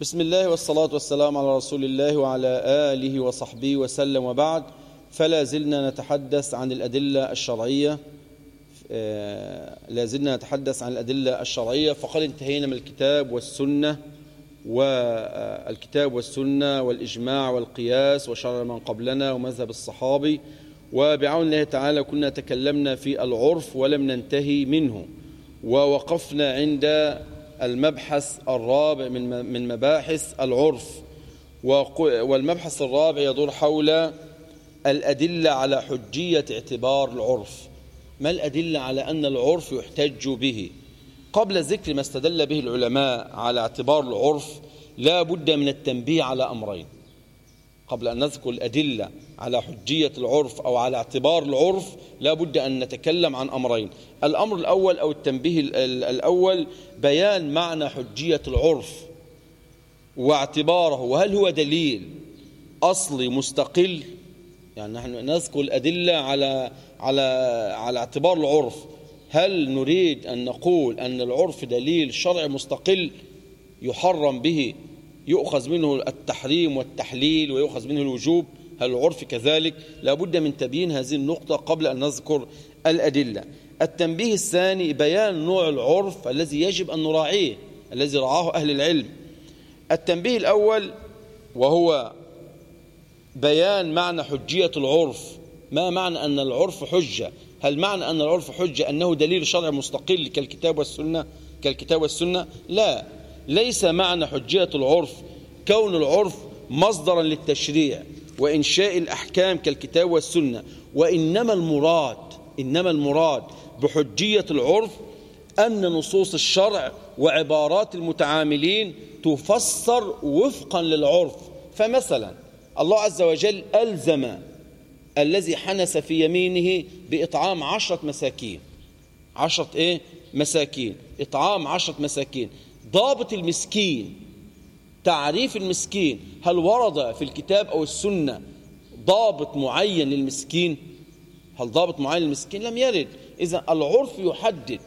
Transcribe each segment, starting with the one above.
بسم الله والصلاة والسلام على رسول الله وعلى آله وصحبه وسلم وبعد. فلا زلنا نتحدث عن الأدلة الشرعية. آه، لا زلنا نتحدث عن الأدلة الشرعية. فقد انتهينا من الكتاب والسنة والكتاب والسنة والإجماع والقياس وشرع من قبلنا ومذهب الصحابي. وبعون الله تعالى كنا تكلمنا في العرف ولم ننتهي منه. ووقفنا عند المبحث الرابع من مباحث العرف. والمبحث الرابع يدور حول الأدلة على حجية اعتبار العرف. ما الأدلة على أن العرف يحتج به؟ قبل ذكر ما استدل به العلماء على اعتبار العرف لا بد من التنبيه على أمرين. قبل أن نذكر الأدلة على حجية العرف أو على اعتبار العرف لا بد أن نتكلم عن أمرين. الأمر الأول أو التنبيه الأول بيان معنى حجية العرف واعتباره وهل هو دليل أصلي مستقل؟ يعني نحن نذكر الأدلة على على على اعتبار العرف. هل نريد أن نقول أن العرف دليل شرع مستقل يحرم به يؤخذ منه التحريم والتحليل ويؤخذ منه الوجوب العرف كذلك؟ لابد من تبيين هذه النقطة قبل أن نذكر الأدلة. التنبيه الثاني بيان نوع العرف الذي يجب أن نراعيه الذي رعاه أهل العلم. التنبيه الأول وهو بيان معنى حجية العرف. ما معنى أن العرف حجة؟ هل معنى أن العرف حجة أنه دليل شرع مستقل كالكتاب والسنة؟ كالكتاب والسنة؟ لا. ليس معنى حجية العرف كون العرف مصدرا للتشريع وإنشاء الأحكام كالكتاب والسنة وإنما المراد إنما المراد بحجية العرف أن نصوص الشرع وعبارات المتعاملين تفسر وفقا للعرف. فمثلا الله عز وجل ألزم الذي حنس في يمينه بإطعام عشرة مساكين. عشرة إيه؟ مساكين. إطعام عشرة مساكين. ضابط المسكين تعريف المسكين هل ورد في الكتاب أو السنة ضابط معين للمسكين؟ هل ضابط معين للمسكين؟ لم يرد. إذا العرف يحدد.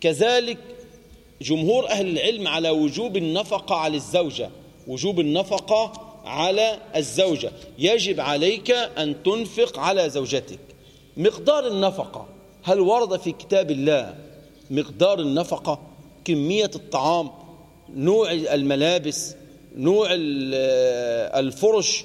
كذلك جمهور أهل العلم على وجوب النفقة على الزوجة. وجوب النفقة على الزوجة. يجب عليك أن تنفق على زوجتك. مقدار النفقة. هل ورد في كتاب الله مقدار النفقة؟ كمية الطعام. نوع الملابس نوع الفرش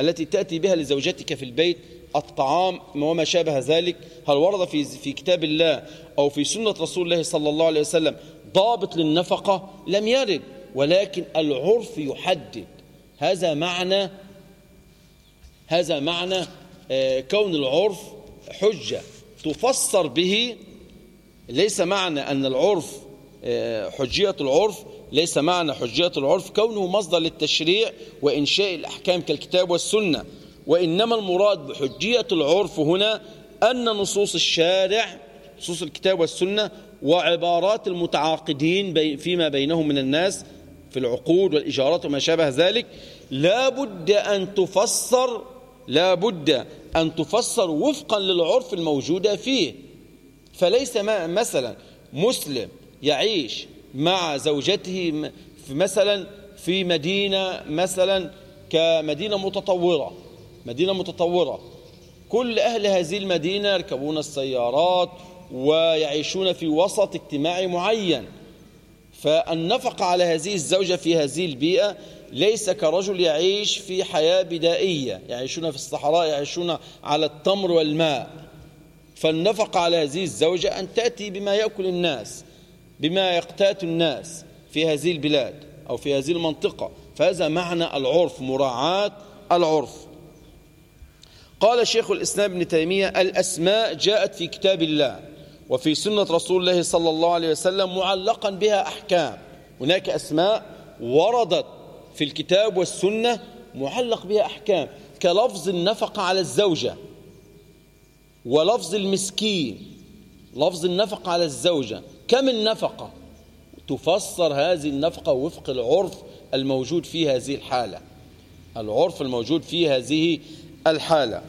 التي تأتي بها لزوجتك في البيت الطعام وما شابه ذلك هل ورد في في كتاب الله أو في سنة رسول الله صلى الله عليه وسلم ضابط للنفقة؟ لم يرد ولكن العرف يحدد. هذا معنى هذا معنى آه، كون العرف حجة. تفسر به ليس معنى أن العرف آه، حجية العرف ليس معنى حجية العرف كونه مصدر للتشريع وإنشاء الأحكام كالكتاب والسنة وإنما المراد بحجية العرف هنا أن نصوص الشارع نصوص الكتاب والسنة وعبارات المتعاقدين فيما بينهم من الناس في العقود والإجارات وما شابه ذلك لا بد أن تفسر لا بد أن تفسر وفقا للعرف الموجودة فيه. فليس مثلا مسلم يعيش مع زوجته مثلا في مدينة مثلا كمدينة متطورة. مدينة متطورة. كل أهل هذه المدينة يركبون السيارات ويعيشون في وسط اجتماعي معين. فالنفقة على هذه الزوجة في هذه البيئة ليس كرجل يعيش في حياة بدائية. يعيشون في الصحراء يعيشون على التمر والماء. فالنفقة على هذه الزوجة أن تأتي بما يأكل الناس. بما يقتات الناس في هذه البلاد أو في هذه المنطقة. فهذا معنى العرف مراعاة العرف. قال شيخ الإسلام ابن تيمية الأسماء جاءت في كتاب الله وفي سنة رسول الله صلى الله عليه وسلم معلقا بها أحكام. هناك أسماء وردت في الكتاب والسنة معلق بها أحكام كلفظ النفقة على الزوجة ولفظ المسكين لفظ النفقة على الزوجة. كم النفقة؟ تفسر هذه النفقة وفق العرف الموجود في هذه الحالة. العرف الموجود في هذه الحالة.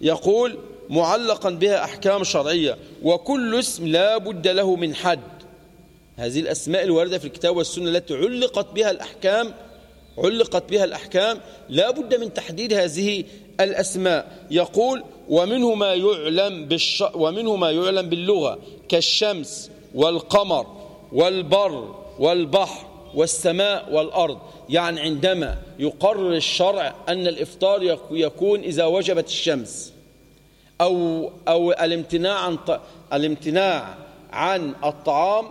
يقول معلقا بها أحكام شرعية وكل اسم لا بد له من حد. هذه الأسماء الواردة في الكتاب والسنة التي علقت بها الأحكام علقت بها الأحكام لا بد من تحديد هذه الأسماء. يقول ومنه ما يعلم بالش ومنه ما يعلم باللغة كالشمس والقمر والبر والبحر والسماء والأرض. يعني عندما يقرر الشرع أن الإفطار يكون إذا وجبت الشمس أو, أو الامتناع عن الامتناع عن الطعام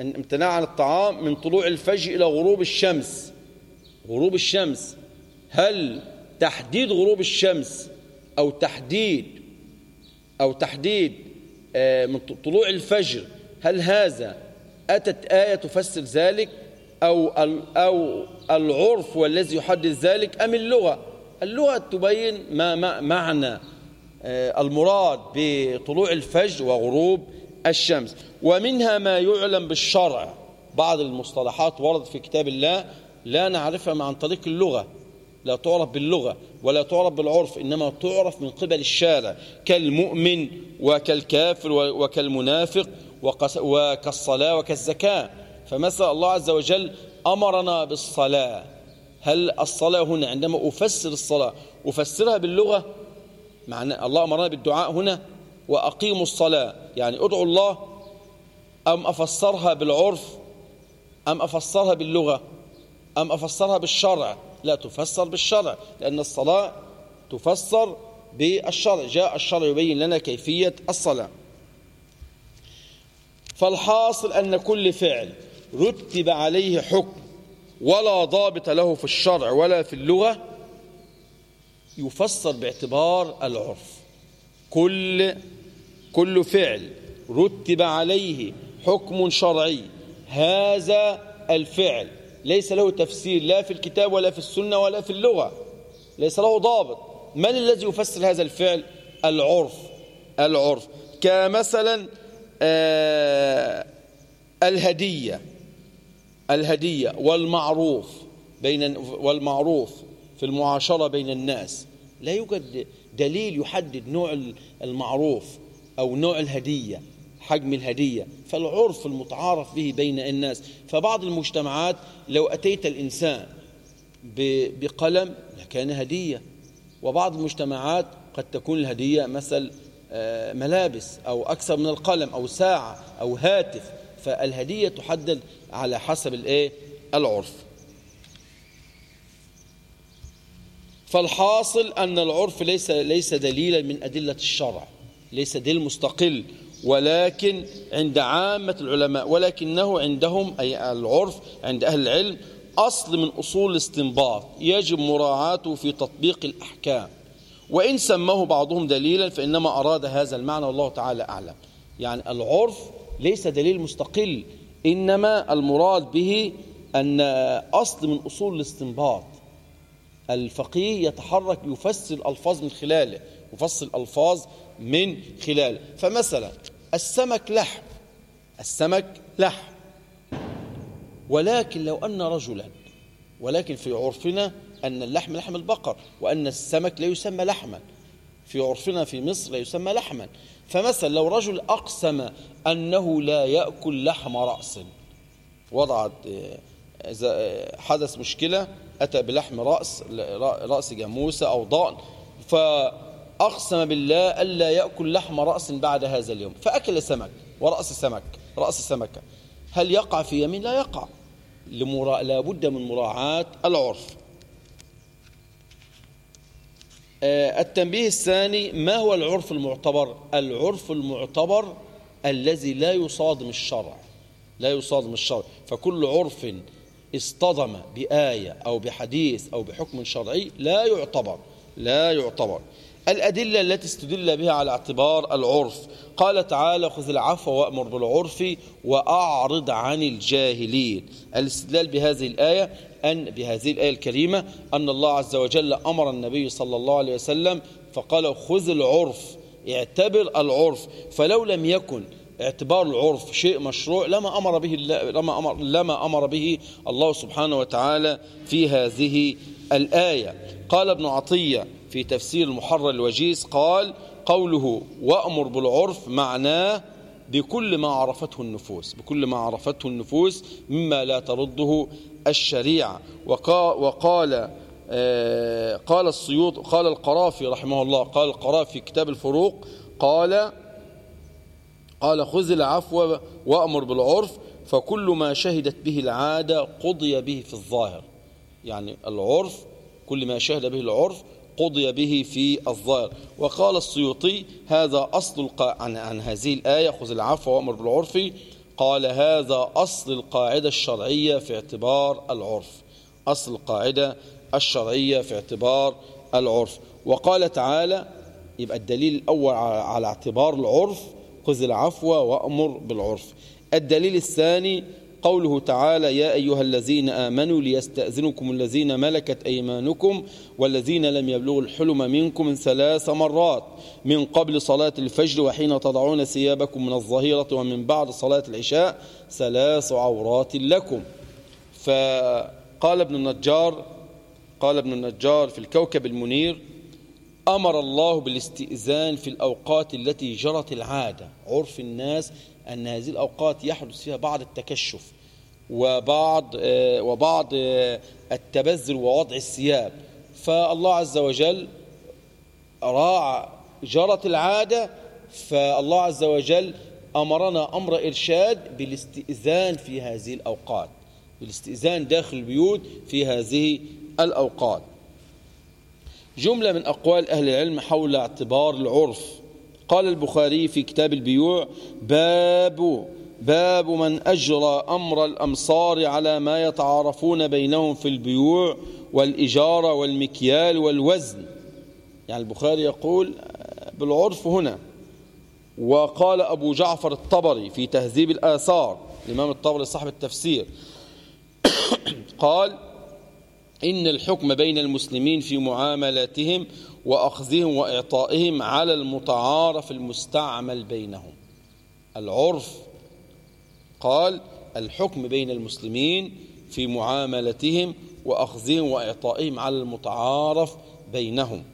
الامتناع عن الطعام من طلوع الفجر إلى غروب الشمس. غروب الشمس. هل تحديد غروب الشمس أو تحديد أو تحديد آه، من طلوع الفجر هل هذا أتت آية تفسر ذلك أو أو العرف والذي يحدد ذلك أم اللغة؟ اللغة تبين ما معنى آه، المراد بطلوع الفجر وغروب الشمس. ومنها ما يعلم بالشرع بعض المصطلحات وردت في كتاب الله لا نعرفها عن طريق اللغة. لا تعرف باللغة ولا تعرف بالعرف إنما تعرف من قبل الشارع كالمؤمن وكالكافر وكالمنافق وكالصلاة وكالزكاة. فمثلا الله عز وجل أمرنا بالصلاة. هل الصلاة هنا؟ عندما أفسر الصلاة أفسرها باللغة معنى الله أمرنا بالدعاء هنا وأقيموا الصلاة. يعني ادعوا الله أم أفسرها بالعرف أم أفسرها باللغة أم أفسرها بالشرع. لا تفسر بالشرع لأن الصلاة تفسر بالشرع جاء الشرع يبين لنا كيفية الصلاة. فالحاصل أن كل فعل رتب عليه حكم ولا ضابط له في الشرع ولا في اللغة يفسر باعتبار العرف. كل كل فعل رتب عليه حكم شرعي هذا الفعل. ليس له تفسير لا في الكتاب ولا في السنة ولا في اللغة. ليس له ضابط. من الذي يفسر هذا الفعل؟ العرف. العرف. كمثلا آه الهدية. الهدية والمعروف بين والمعروف في المعاشرة بين الناس. لا يوجد دليل يحدد نوع المعروف أو نوع الهدية. حجم الهدية فالعرف المتعارف به بين الناس. فبعض المجتمعات لو أتيت الإنسان بقلم لكان هدية. وبعض المجتمعات قد تكون الهدية مثل آه، ملابس أو أكثر من القلم أو ساعة أو هاتف. فالهدية تحدد على حسب الإيه؟ العرف. فالحاصل أن العرف ليس ليس دليلا من أدلة الشرع ليس دليل مستقل. ولكن عند عامة العلماء ولكنه عندهم أي العرف عند أهل العلم أصل من أصول الاستنباط يجب مراعاته في تطبيق الأحكام. وإن سماه بعضهم دليلا فإنما أراد هذا المعنى والله تعالى أعلم. يعني العرف ليس دليل مستقل إنما المراد به أن أصل من أصول الاستنباط. الفقيه يتحرك يفسر الألفاظ من خلاله يفسر الألفاظ من خلاله. فمثلا السمك لحم. السمك لحم. ولكن لو أن رجلا ولكن في عرفنا أن اللحم لحم البقر وأن السمك لا يسمى لحما. في عرفنا في مصر لا يسمى لحما. فمثلا لو رجل أقسم أنه لا يأكل لحم رأس وضعت إذا حدث مشكلة أتى بلحم رأس رأس جاموسة أو ضأن فأقسم بالله ألا يأكل لحم رأس بعد هذا اليوم. فأكل سمك ورأس سمك رأس سمكة هل يقع في يمين؟ لا يقع. لا بد من مراعاة العرف. آه، التنبيه الثاني ما هو العرف المعتبر؟ العرف المعتبر الذي لا يصادم الشرع. لا يصادم الشرع. فكل عرف اصطدم بآية أو بحديث أو بحكم شرعي لا يعتبر. لا يعتبر. الأدلة التي استدل بها على اعتبار العرف. قال تعالى خذ العفو وأمر بالعرف وأعرض عن الجاهلين. الاستدلال بهذه الآية أن بهذه الآية الكريمة أن الله عز وجل أمر النبي صلى الله عليه وسلم فقال خذ العرف اعتبر العرف. فلو لم يكن اعتبار العرف شيء مشروع لما أمر به لما أمر, لما أمر به الله سبحانه وتعالى في هذه الآية. قال ابن عطية في تفسير المحرر الوجيز قال قوله وأمر بالعرف معناه بكل ما عرفته النفوس بكل ما عرفته النفوس مما لا ترده الشريعة. وقال آه، قال السيوط قال القرافي رحمه الله قال القرافي في كتاب الفروق قال قال خذ العفو وأمر بالعرف فكل ما شهدت به العادة قضي به في الظاهر. يعني العرف كل ما شهد به العرف قضي به في الظاهر. وقال السيوطي هذا أصل القا... عن, عن هذه الآية خذ العفو وأمر بالعرف. قال هذا أصل القاعدة الشرعية في اعتبار العرف. أصل القاعدة الشرعية في اعتبار العرف. وقال تعالى يبقى الدليل الأول على اعتبار العرف خذ العفو وأمر بالعرف. الدليل الثاني قوله تعالى يا أيها الذين آمنوا ليستأذنكم الذين ملكت أيمانكم والذين لم يبلغوا الحلم منكم ثلاث مرات من قبل صلاة الفجر وحين تضعون ثيابكم من الظهيرة ومن بعد صلاة العشاء ثلاث عورات لكم. فقال ابن النجار قال ابن النجار في الكوكب المنير أمر الله بالاستئذان في الأوقات التي جرت العادة. عرف الناس أن هذه الأوقات يحدث فيها بعض التكشف وبعض آه، وبعض آه، التبذل ووضع الثياب. فالله عز وجل راعى جرت العادة فالله عز وجل أمرنا أمر إرشاد بالاستئذان في هذه الأوقات بالاستئذان داخل البيوت في هذه الأوقات. جملة من أقوال أهل العلم حول اعتبار العرف. قال البخاري في كتاب البيوع باب باب من أجرى أمر الأمصار على ما يتعارفون بينهم في البيوع والإجارة والمكيال والوزن. يعني البخاري يقول بالعرف هنا. وقال أبو جعفر الطبري في تهذيب الآثار الإمام الطبري صاحب التفسير. قال إن الحكم بين المسلمين في معاملاتهم وأخذهم وإعطائهم على المتعارف المستعمل بينهم. العرف قال الحكم بين المسلمين في معاملتهم وأخذهم وإعطائهم على المتعارف بينهم.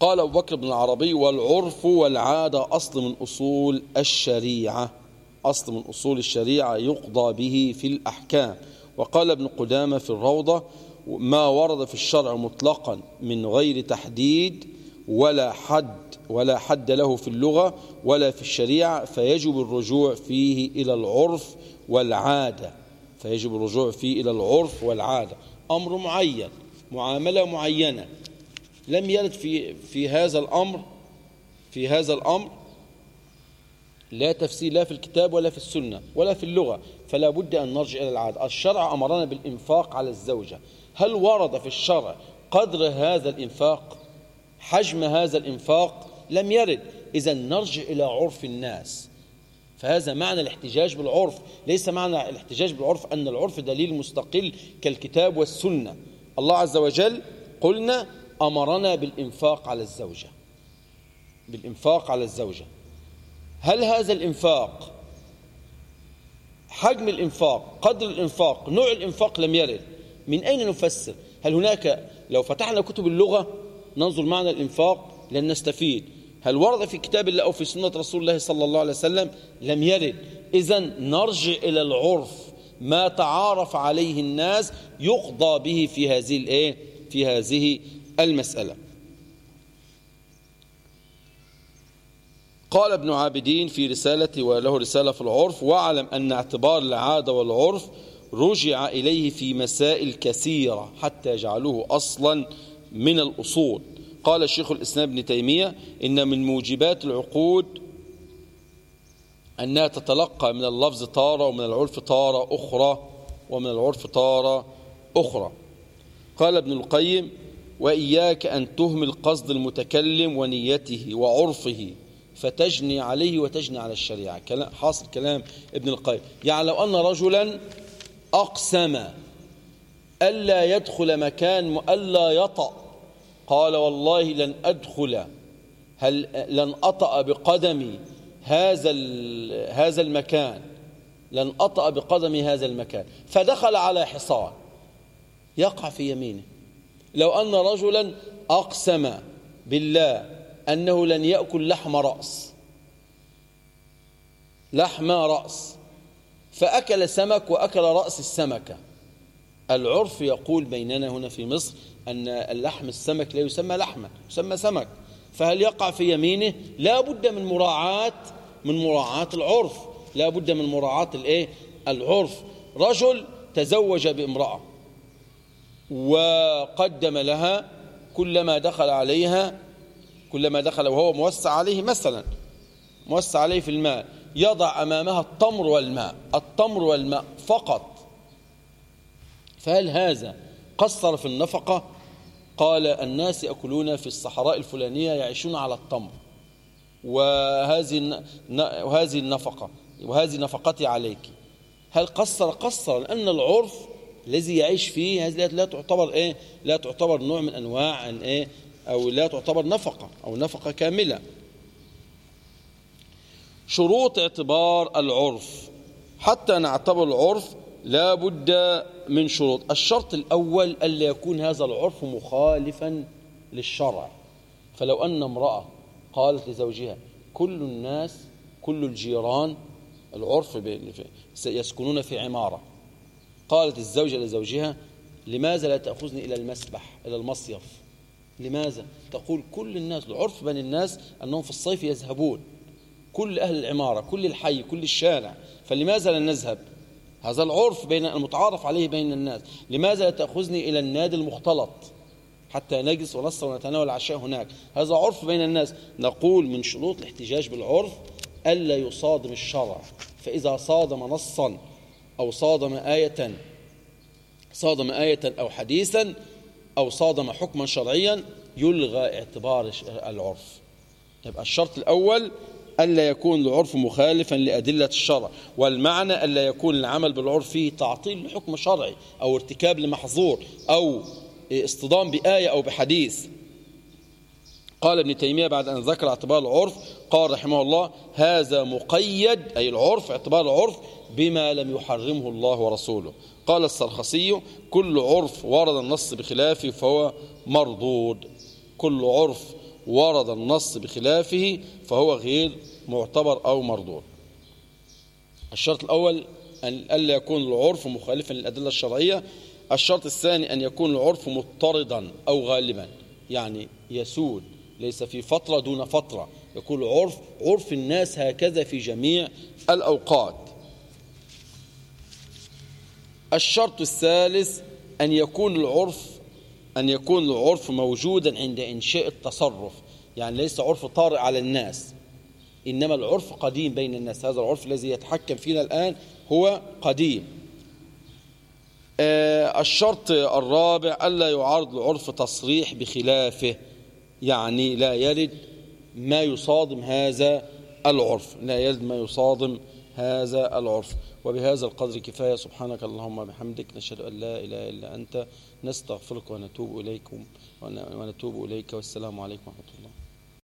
قال أبو بكر بن العربي والعرف والعادة أصل من أصول الشريعة. أصل من أصول الشريعة يقضى به في الأحكام. وقال ابن قدامة في الروضة ما ورد في الشرع مطلقا من غير تحديد ولا حد ولا حد له في اللغة ولا في الشريعة فيجب الرجوع فيه إلى العرف والعادة. فيجب الرجوع فيه إلى العرف والعادة. أمر معين معاملة معينة لم يرد في في هذا الأمر في هذا الأمر لا تفسير لا في الكتاب ولا في السنة ولا في اللغة فلا بد أن نرجع إلى العادة. الشرع أمرنا بالإنفاق على الزوجة. هل ورد في الشرع قدر هذا الإنفاق؟ حجم هذا الإنفاق؟ لم يرد. إذا نرجع إلى عرف الناس. فهذا معنى الاحتجاج بالعرف. ليس معنى الاحتجاج بالعرف أن العرف دليل مستقل كالكتاب والسنة. الله عز وجل قلنا أمرنا بالإنفاق على الزوجة. بالإنفاق على الزوجة. هل هذا الإنفاق حجم الإنفاق قدر الإنفاق نوع الإنفاق لم يرد؟ من أين نفسر؟ هل هناك لو فتحنا كتب اللغة ننظر معنى الإنفاق لن نستفيد. هل ورد في كتاب الله أو في سنة رسول الله صلى الله عليه وسلم؟ لم يرد. إذا نرجع إلى العرف. ما تعارف عليه الناس يقضى به في هذه الايه في هذه المسألة. قال ابن عابدين في رسالة وله رسالة في العرف واعلم أن اعتبار العادة والعرف رجع إليه في مسائل كثيرة حتى جعلوه أصلا من الأصول. قال الشيخ الإسلام ابن تيمية إن من موجبات العقود أنها تتلقى من اللفظ طارة ومن العرف طارة أخرى ومن العرف طارة أخرى. قال ابن القيم وإياك أن تهمل قصد المتكلم ونيته وعرفه. فتجني عليه وتجني على الشريعة. كلام حاصل كلام ابن القيم. يعني لو أن رجلا أقسم ألا يدخل مكان ألا يطأ قال والله لن أدخل. هل لن أطأ بقدمي هذا هذا المكان؟ لن أطأ بقدمي هذا المكان. فدخل على حصان. يقع في يمينه. لو أن رجلا أقسم بالله أنه لن يأكل لحم رأس. لحم رأس. فأكل سمك وأكل رأس السمكة. العرف يقول بيننا هنا في مصر أن اللحم السمك لا يسمى لحما يسمى سمك. فهل يقع في يمينه؟ لا بد من مراعاة من مراعاة العرف. لا بد من مراعاة الإيه؟ العرف. رجل تزوج بامرأة وقدم لها كلما دخل عليها كلما دخل وهو موسع عليه مثلا موسع عليه في الماء يضع أمامها التمر والماء التمر والماء فقط. فهل هذا قصر في النفقة؟ قال الناس يأكلون في الصحراء الفلانية يعيشون على التمر. وهذه وهذه النفقة وهذه نفقتي عليك. هل قصر؟ قصر لأن العرف الذي يعيش فيه هذه لا تعتبر إيه؟ لا تعتبر نوع من أنواع إيه؟ أو لا تعتبر نفقة أو نفقة كاملة. شروط اعتبار العرف. حتى نعتبر العرف لا بد من شروط. الشرط الأول ألا يكون هذا العرف مخالفا للشرع. فلو أن امرأة قالت لزوجها كل الناس كل الجيران العرف يسكنون في عمارة. قالت الزوجة لزوجها لماذا لا تأخذني إلى المسبح إلى المصيف؟ لماذا؟ تقول كل الناس العرف بين الناس أنهم في الصيف يذهبون. كل أهل العمارة كل الحي كل الشارع. فلماذا لا نذهب؟ هذا العرف بين المتعارف عليه بين الناس. لماذا لا تأخذني إلى النادي المختلط؟ حتى نجلس ونصر ونتناول العشاء هناك. هذا عرف بين الناس. نقول من شروط الاحتجاج بالعرف ألا يصادم الشرع. فإذا صادم نصا أو صادم آية صادم آية أو حديثا أو صادم حكما شرعيا يلغى اعتبار العرف. يبقى الشرط الأول ألا يكون العرف مخالفا لأدلة الشرع والمعنى ألا يكون العمل بالعرف فيه تعطيل لحكم شرعي أو ارتكاب لمحظور أو اصطدام بآية أو بحديث. قال ابن تيمية بعد أن ذكر اعتبار العرف قال رحمه الله هذا مقيد أي العرف اعتبار العرف بما لم يحرمه الله ورسوله. قال السرخسي كل عرف ورد النص بخلافه فهو مردود. كل عرف ورد النص بخلافه فهو غير معتبر أو مردود. الشرط الأول أن ألا يكون العرف مخالفا للأدلة الشرعية. الشرط الثاني أن يكون العرف مضطردا أو غالبا يعني يسود. ليس في فترة دون فترة. يكون العرف عرف الناس هكذا في جميع الأوقات. الشرط الثالث أن يكون العرف أن يكون العرف موجودا عند إنشاء التصرف. يعني ليس عرف طارئ على الناس. إنما العرف قديم بين الناس. هذا العرف الذي يتحكم فينا الآن هو قديم. آه الشرط الرابع ألا يعارض العرف تصريح بخلافه. يعني لا يرد ما يصادم هذا العرف لا يرد ما يصادم هذا العرف. وبهذا القدر كفاية. سبحانك اللهم وبحمدك. نشهد أن لا إله إلا أنت. نستغفرك ونتوب إليكم. ونتوب إليك. والسلام عليكم ورحمة الله.